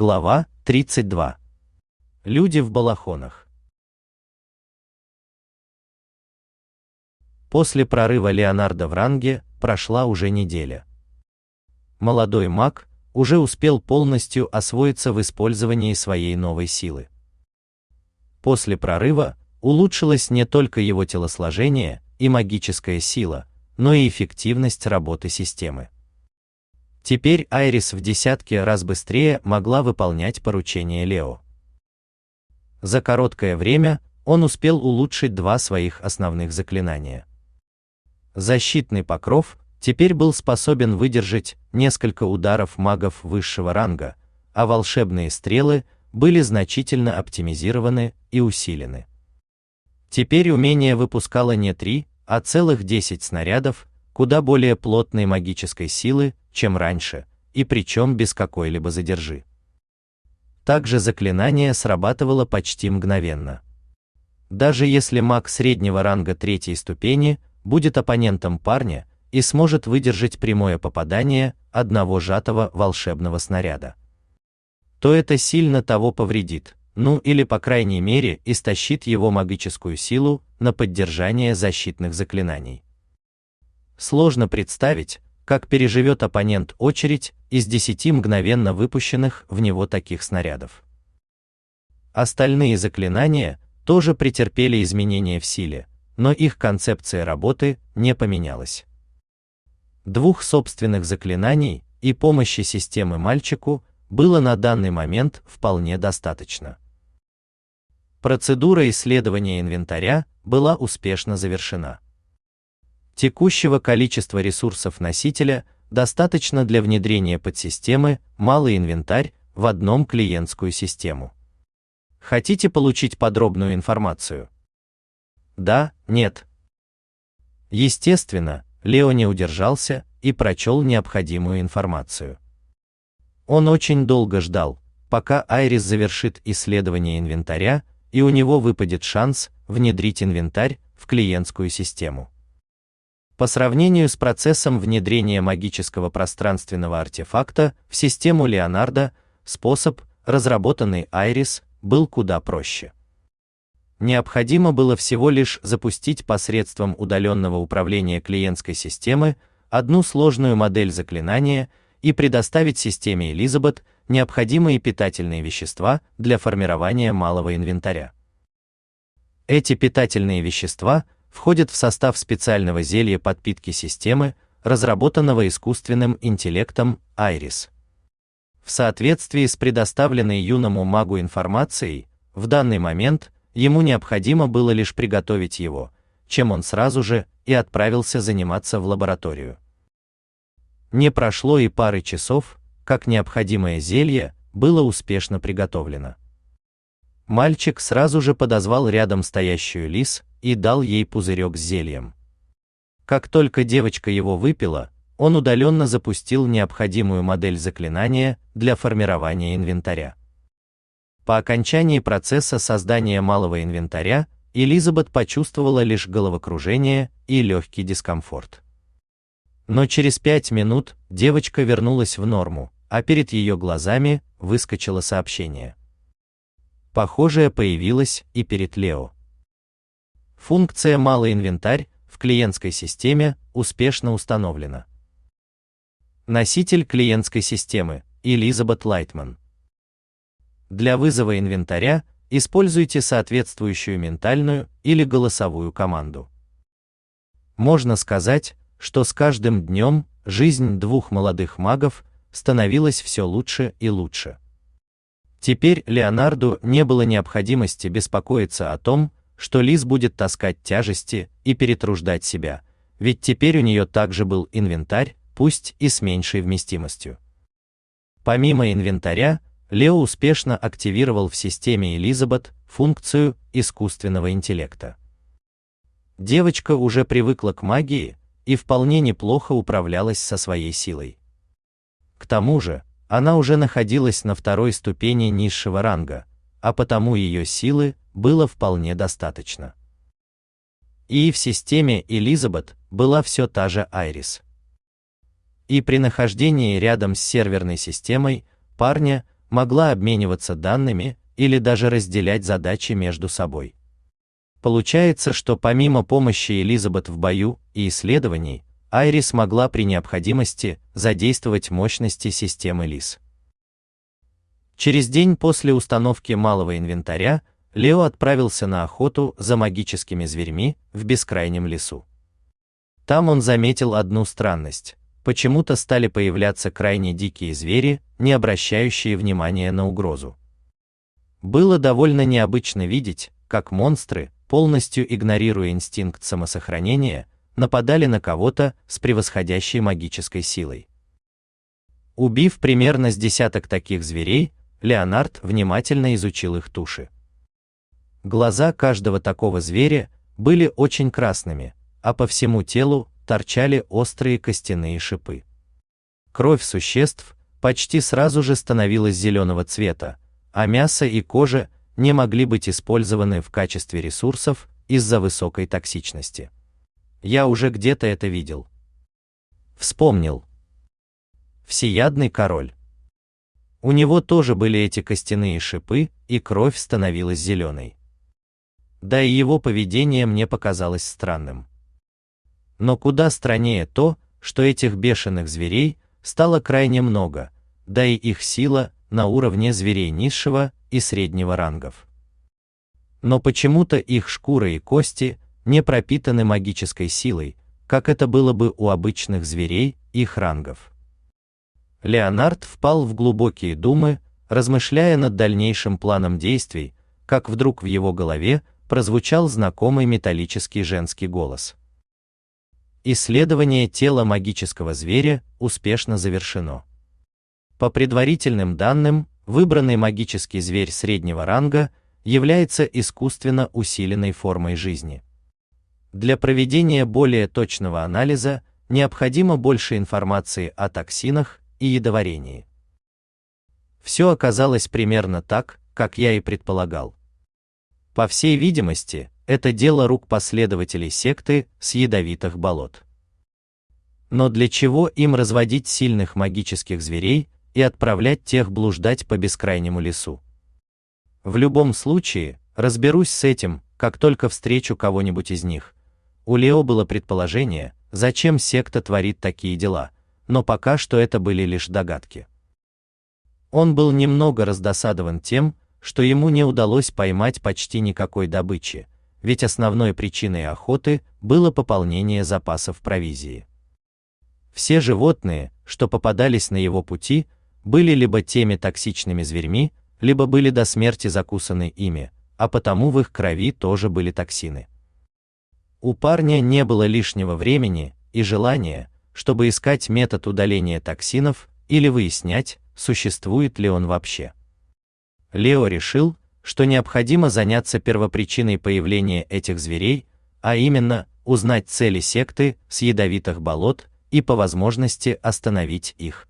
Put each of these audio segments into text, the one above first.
Глава 32. Люди в балахонах. После прорыва Леонардо в ранге прошла уже неделя. Молодой маг уже успел полностью освоиться в использовании своей новой силы. После прорыва улучшилось не только его телосложение и магическая сила, но и эффективность работы системы. Теперь Айрис в десятки раз быстрее могла выполнять поручения Лео. За короткое время он успел улучшить два своих основных заклинания. Защитный покров теперь был способен выдержать несколько ударов магов высшего ранга, а волшебные стрелы были значительно оптимизированы и усилены. Теперь умение выпускало не три, а целых 10 снарядов, куда более плотной магической силы, чем раньше, и причем без какой-либо задержи. Также заклинание срабатывало почти мгновенно. Даже если маг среднего ранга третьей ступени будет оппонентом парня и сможет выдержать прямое попадание одного сжатого волшебного снаряда, то это сильно того повредит, ну или по крайней мере истощит его магическую силу на поддержание защитных заклинаний. Сложно представить, как переживет оппонент очередь из 10 мгновенно выпущенных в него таких снарядов. Остальные заклинания тоже претерпели изменения в силе, но их концепция работы не поменялась. Двух собственных заклинаний и помощи системы мальчику было на данный момент вполне достаточно. Процедура исследования инвентаря была успешно завершена. Текущего количества ресурсов носителя достаточно для внедрения подсистемы «Малый инвентарь» в одном клиентскую систему. Хотите получить подробную информацию? Да, нет. Естественно, Лео не удержался и прочел необходимую информацию. Он очень долго ждал, пока Айрис завершит исследование инвентаря, и у него выпадет шанс внедрить инвентарь в клиентскую систему. По сравнению с процессом внедрения магического пространственного артефакта в систему Леонардо, способ, разработанный Айрис, был куда проще. Необходимо было всего лишь запустить посредством удаленного управления клиентской системы одну сложную модель заклинания и предоставить системе Элизабет необходимые питательные вещества для формирования малого инвентаря. Эти питательные вещества – входит в состав специального зелья подпитки системы, разработанного искусственным интеллектом Iris. В соответствии с предоставленной юному магу информацией, в данный момент ему необходимо было лишь приготовить его, чем он сразу же и отправился заниматься в лабораторию. Не прошло и пары часов, как необходимое зелье было успешно приготовлено. Мальчик сразу же подозвал рядом стоящую Лис и дал ей пузырек с зельем. Как только девочка его выпила, он удаленно запустил необходимую модель заклинания для формирования инвентаря. По окончании процесса создания малого инвентаря, Элизабет почувствовала лишь головокружение и легкий дискомфорт. Но через пять минут девочка вернулась в норму, а перед ее глазами выскочило сообщение. Похожее появилось и перед Лео. Функция «Малый инвентарь» в клиентской системе успешно установлена. Носитель клиентской системы Элизабет Лайтман. Для вызова инвентаря используйте соответствующую ментальную или голосовую команду. Можно сказать, что с каждым днем жизнь двух молодых магов становилась все лучше и лучше. Теперь Леонарду не было необходимости беспокоиться о том, что Лиз будет таскать тяжести и перетруждать себя, ведь теперь у нее также был инвентарь, пусть и с меньшей вместимостью. Помимо инвентаря, Лео успешно активировал в системе Элизабет функцию искусственного интеллекта. Девочка уже привыкла к магии и вполне неплохо управлялась со своей силой. К тому же, она уже находилась на второй ступени низшего ранга, а потому ее силы было вполне достаточно. И в системе Элизабет была все та же Айрис. И при нахождении рядом с серверной системой парня могла обмениваться данными или даже разделять задачи между собой. Получается, что помимо помощи Элизабет в бою и исследований, Айрис могла при необходимости задействовать мощности системы ЛИС. Через день после установки малого инвентаря Лео отправился на охоту за магическими зверьми в бескрайнем лесу. Там он заметил одну странность. Почему-то стали появляться крайне дикие звери, не обращающие внимания на угрозу. Было довольно необычно видеть, как монстры, полностью игнорируя инстинкт самосохранения, нападали на кого-то с превосходящей магической силой. Убив примерно с десяток таких зверей, Леонард внимательно изучил их туши. Глаза каждого такого зверя были очень красными, а по всему телу торчали острые костяные шипы. Кровь существ почти сразу же становилась зеленого цвета, а мясо и кожа не могли быть использованы в качестве ресурсов из-за высокой токсичности. Я уже где-то это видел. Вспомнил. Всеядный король. У него тоже были эти костяные шипы, и кровь становилась зеленой. Да и его поведение мне показалось странным. Но куда страннее то, что этих бешеных зверей стало крайне много, да и их сила на уровне зверей низшего и среднего рангов. Но почему-то их шкура и кости не пропитаны магической силой, как это было бы у обычных зверей их рангов. Леонард впал в глубокие думы, размышляя над дальнейшим планом действий, как вдруг в его голове прозвучал знакомый металлический женский голос. Исследование тела магического зверя успешно завершено. По предварительным данным, выбранный магический зверь среднего ранга является искусственно усиленной формой жизни. Для проведения более точного анализа необходимо больше информации о токсинах и ядоварении. Все оказалось примерно так, как я и предполагал. По всей видимости, это дело рук последователей секты с ядовитых болот. Но для чего им разводить сильных магических зверей и отправлять тех блуждать по бескрайнему лесу? В любом случае, разберусь с этим, как только встречу кого-нибудь из них. У Лео было предположение, зачем секта творит такие дела, но пока что это были лишь догадки. Он был немного раздосадован тем, что ему не удалось поймать почти никакой добычи, ведь основной причиной охоты было пополнение запасов провизии. Все животные, что попадались на его пути, были либо теми токсичными зверьми, либо были до смерти закусаны ими, а потому в их крови тоже были токсины. У парня не было лишнего времени и желания, чтобы искать метод удаления токсинов или выяснять, существует ли он вообще. Лео решил, что необходимо заняться первопричиной появления этих зверей, а именно узнать цели секты с ядовитых болот и по возможности остановить их.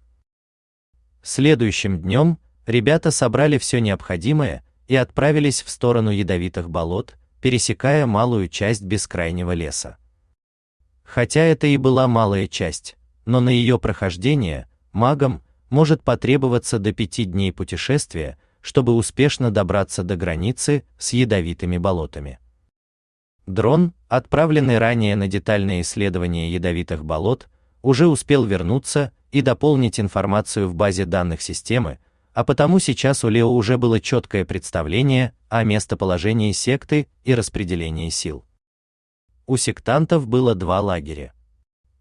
Следующим днем ребята собрали все необходимое и отправились в сторону ядовитых болот, пересекая малую часть бескрайнего леса. Хотя это и была малая часть, но на ее прохождение магам может потребоваться до пяти дней путешествия, чтобы успешно добраться до границы с ядовитыми болотами. Дрон, отправленный ранее на детальное исследование ядовитых болот, уже успел вернуться и дополнить информацию в базе данных системы, а потому сейчас у Лео уже было четкое представление о местоположении секты и распределении сил. У сектантов было два лагеря.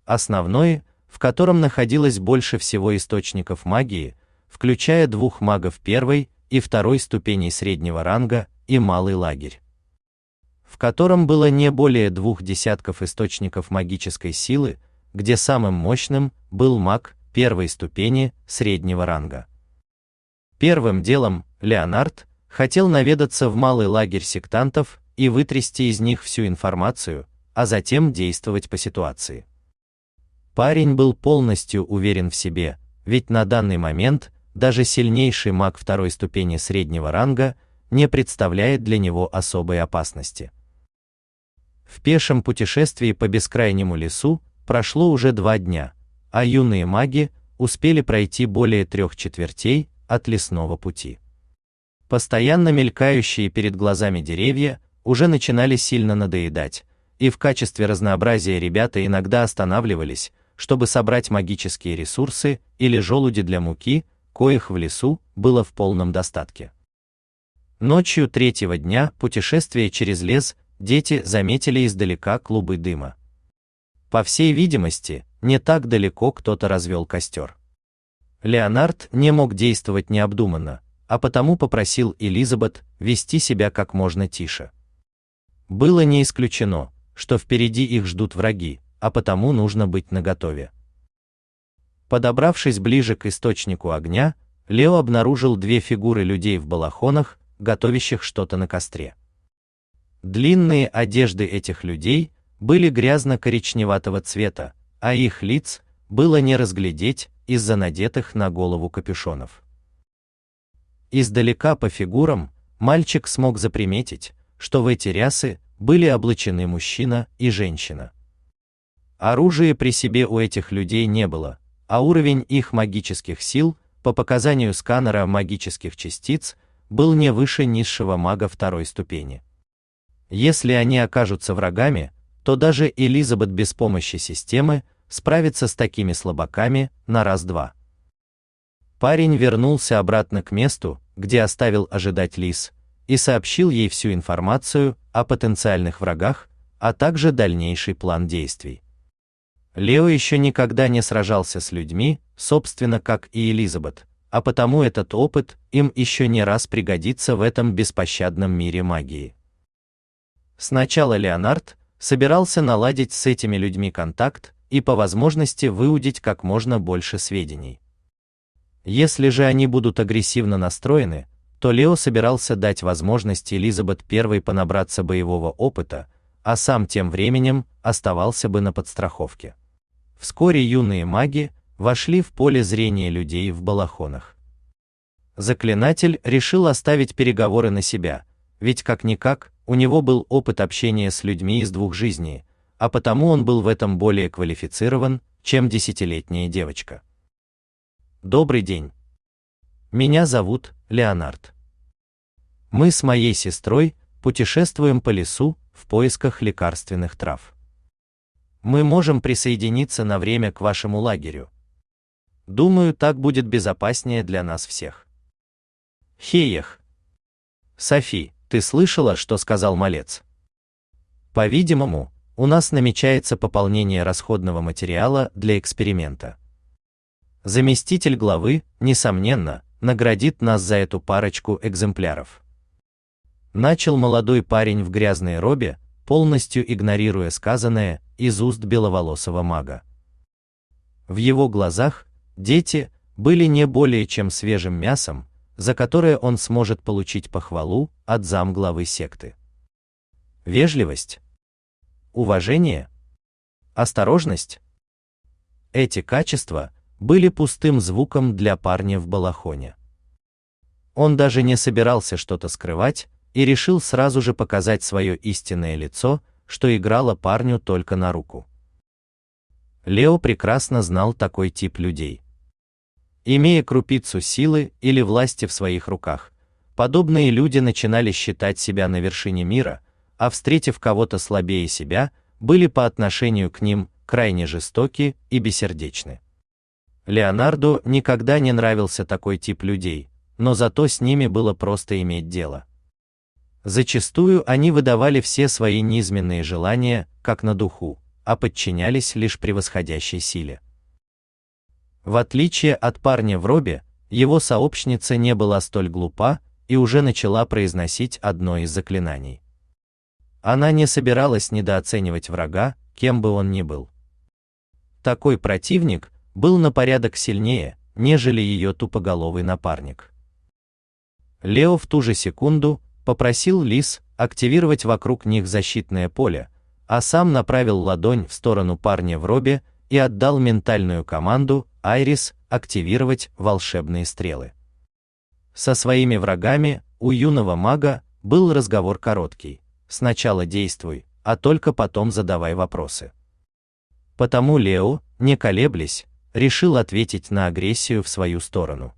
Основной, в котором находилось больше всего источников магии, включая двух магов первой и второй ступеней среднего ранга и малый лагерь, в котором было не более двух десятков источников магической силы, где самым мощным был маг первой ступени среднего ранга. Первым делом Леонард хотел наведаться в малый лагерь сектантов и вытрясти из них всю информацию, а затем действовать по ситуации. Парень был полностью уверен в себе, ведь на данный момент даже сильнейший маг второй ступени среднего ранга не представляет для него особой опасности. В пешем путешествии по бескрайнему лесу прошло уже два дня, а юные маги успели пройти более трех четвертей от лесного пути. Постоянно мелькающие перед глазами деревья уже начинали сильно надоедать, и в качестве разнообразия ребята иногда останавливались, чтобы собрать магические ресурсы или желуди для муки, коих в лесу было в полном достатке. Ночью третьего дня путешествия через лес дети заметили издалека клубы дыма. По всей видимости, не так далеко кто-то развел костер. Леонард не мог действовать необдуманно, а потому попросил Элизабет вести себя как можно тише. Было не исключено, что впереди их ждут враги, а потому нужно быть наготове. Подобравшись ближе к источнику огня, Лео обнаружил две фигуры людей в балахонах, готовящих что-то на костре. Длинные одежды этих людей были грязно-коричневатого цвета, а их лиц было не разглядеть из-за надетых на голову капюшонов. Издалека по фигурам мальчик смог заприметить, что в эти рясы были облачены мужчина и женщина. Оружия при себе у этих людей не было, а уровень их магических сил, по показанию сканера магических частиц, был не выше низшего мага второй ступени. Если они окажутся врагами, то даже Элизабет без помощи системы справится с такими слабаками на раз-два. Парень вернулся обратно к месту, где оставил ожидать Лис, и сообщил ей всю информацию о потенциальных врагах, а также дальнейший план действий. Лео еще никогда не сражался с людьми, собственно, как и Элизабет, а потому этот опыт им еще не раз пригодится в этом беспощадном мире магии. Сначала Леонард собирался наладить с этими людьми контакт и по возможности выудить как можно больше сведений. Если же они будут агрессивно настроены, то Лео собирался дать возможность Элизабет первой понабраться боевого опыта, а сам тем временем оставался бы на подстраховке. Вскоре юные маги вошли в поле зрения людей в балахонах. Заклинатель решил оставить переговоры на себя, ведь как-никак у него был опыт общения с людьми из двух жизней, а потому он был в этом более квалифицирован, чем десятилетняя девочка. Добрый день. Меня зовут Леонард. Мы с моей сестрой путешествуем по лесу в поисках лекарственных трав. Мы можем присоединиться на время к вашему лагерю. Думаю, так будет безопаснее для нас всех. Хеях. Софи, ты слышала, что сказал малец? По-видимому, у нас намечается пополнение расходного материала для эксперимента. Заместитель главы, несомненно, наградит нас за эту парочку экземпляров. Начал молодой парень в грязной робе, полностью игнорируя сказанное из уст беловолосого мага. В его глазах дети были не более чем свежим мясом, за которое он сможет получить похвалу от замглавы секты. Вежливость, уважение, осторожность. Эти качества были пустым звуком для парня в балахоне. Он даже не собирался что-то скрывать и решил сразу же показать свое истинное лицо, что играло парню только на руку. Лео прекрасно знал такой тип людей. Имея крупицу силы или власти в своих руках, подобные люди начинали считать себя на вершине мира, а встретив кого-то слабее себя, были по отношению к ним крайне жестоки и бессердечны. Леонарду никогда не нравился такой тип людей, но зато с ними было просто иметь дело. Зачастую они выдавали все свои низменные желания, как на духу, а подчинялись лишь превосходящей силе. В отличие от парня в робе, его сообщница не была столь глупа и уже начала произносить одно из заклинаний. Она не собиралась недооценивать врага, кем бы он ни был. Такой противник был на порядок сильнее, нежели ее тупоголовый напарник. Лео в ту же секунду попросил Лис активировать вокруг них защитное поле, а сам направил ладонь в сторону парня в робе и отдал ментальную команду Айрис активировать волшебные стрелы. Со своими врагами у юного мага был разговор короткий. Сначала действуй, а только потом задавай вопросы. Потому Лео, не колеблясь, решил ответить на агрессию в свою сторону.